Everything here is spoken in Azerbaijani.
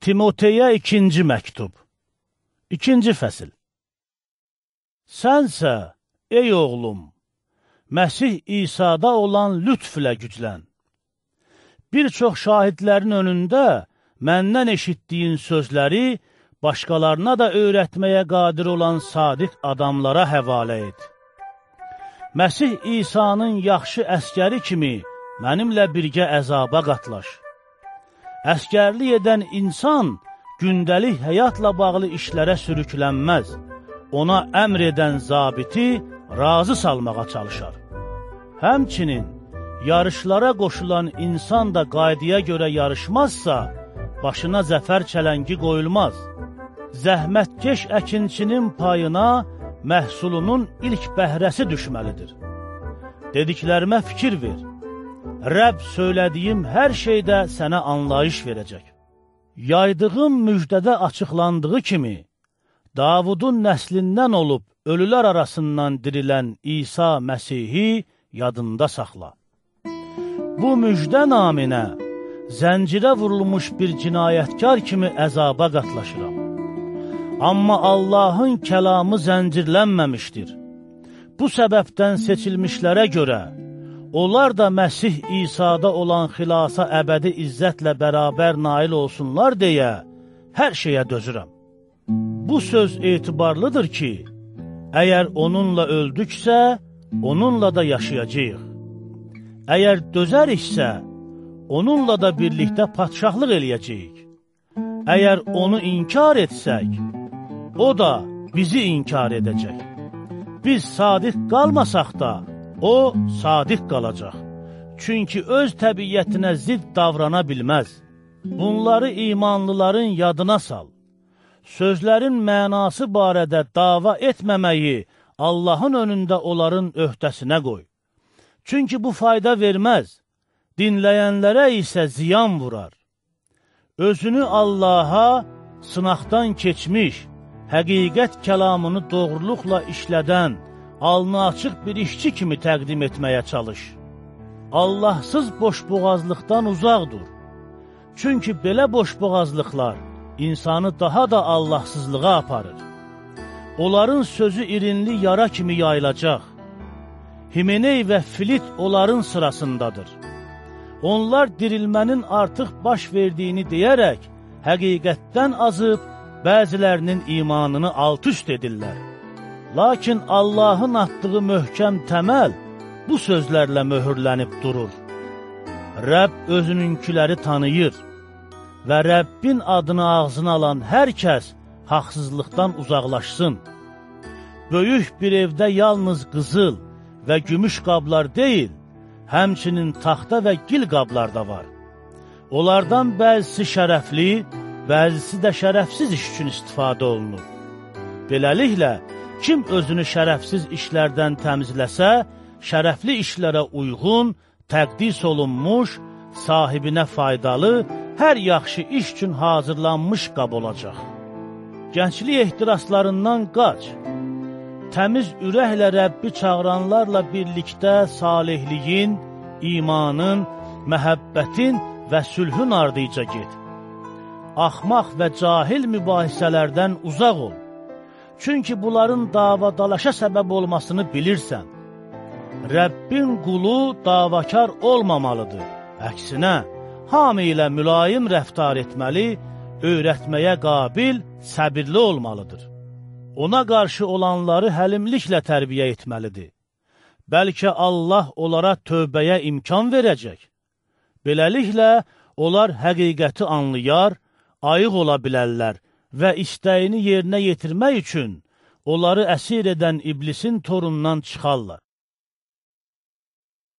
Timoteyə ikinci məktub İkinci fəsil Sənsə, ey oğlum, Məsih İsa'da olan lütflə güclən. Bir çox şahidlərin önündə məndən eşitdiyin sözləri başqalarına da öyrətməyə qadir olan sadiq adamlara həvalə et. Məsih İsa'nın yaxşı əskəri kimi mənimlə birgə əzaba qatlaş. Əskərlik edən insan gündəlik həyatla bağlı işlərə sürüklənməz. Ona əmr edən zabiti razı salmağa çalışar. Həmçinin, yarışlara qoşulan insan da qaydaya görə yarışmazsa, başına zəfər çələngi qoyulmaz. Zəhmətkeş əkinçinin payına məhsulunun ilk bəhrəsi düşməlidir. Dediklərimə fikir ver. Rəbb söylədiyim hər şeydə sənə anlayış verəcək. Yaydığım müjdədə açıqlandığı kimi, Davudun nəslindən olub ölülər arasından dirilən İsa Məsihi yadında saxla. Bu müjdə naminə zəncirə vurulmuş bir cinayətkar kimi əzaba qatlaşıram. Amma Allahın kəlamı zəncirlənməmişdir. Bu səbəbdən seçilmişlərə görə, onlar da Məsih İsa'da olan xilasa əbədi izzətlə bərabər nail olsunlar deyə hər şeyə dözürəm. Bu söz etibarlıdır ki, əgər onunla öldüksə, onunla da yaşayacaq. Əgər dözəriksə, onunla da birlikdə patşahlıq eləyəcəyik. Əgər onu inkar etsək, o da bizi inkar edəcək. Biz sadiq qalmasaq da, o sadiq qalacaq. Çünki öz təbiyyətinə zidd davrana bilməz. Bunları imanlıların yadına sal. Sözlərin mənası barədə dava etməməyi Allahın önündə onların öhdəsinə qoy. Çünki bu fayda verməz, dinləyənlərə isə ziyan vurar. Özünü Allaha sınaqdan keçmiş, həqiqət kəlamını doğruluqla işlədən, alnı açıq bir işçi kimi təqdim etməyə çalış. Allahsız boşboğazlıqdan uzaq dur. Çünki belə boşboğazlıqlar insanı daha da Allahsızlığa aparır. Onların sözü irinli yara kimi yayılacaq. Himeney və Filit onların sırasındadır. Onlar dirilmənin artıq baş verdiyini deyərək, həqiqətdən azıb, bəzilərinin imanını alt-üst edirlər. Lakin Allahın atdığı möhkəm təməl bu sözlərlə möhürlənib durur. Rəbb özününkiləri tanıyır və Rəbbin adını ağzına alan hər kəs haqsızlıqdan uzaqlaşsın. Böyük bir evdə yalnız qızıl və gümüş qablar deyil, həmçinin taxta və gil qablar da var. Onlardan bəzisi şərəfli, bəzisi də şərəfsiz iş üçün istifadə olunur. Beləliklə, kim özünü şərəfsiz işlərdən təmizləsə, şərəfli işlərə uyğun, təqdis olunmuş, sahibinə faydalı, hər yaxşı iş üçün hazırlanmış qab olacaq. Gənclik ehtiraslarından qaç. Təmiz ürəklə Rəbbi çağıranlarla birlikdə salihliyin, imanın, məhəbbətin və sülhün ardıca get. Axmaq və cahil mübahisələrdən uzaq ol. Çünki bunların davadalaşa səbəb olmasını bilirsən. Rəbbin qulu davakar olmamalıdır. Əksinə, hamı ilə mülayim rəftar etməli, öyrətməyə qabil, səbirli olmalıdır. Ona qarşı olanları həlimliklə tərbiyə etməlidir. Bəlkə Allah onlara tövbəyə imkan verəcək. Beləliklə, onlar həqiqəti anlayar, ayıq ola bilərlər və istəyini yerinə yetirmək üçün onları əsir edən iblisin torundan çıxarlar.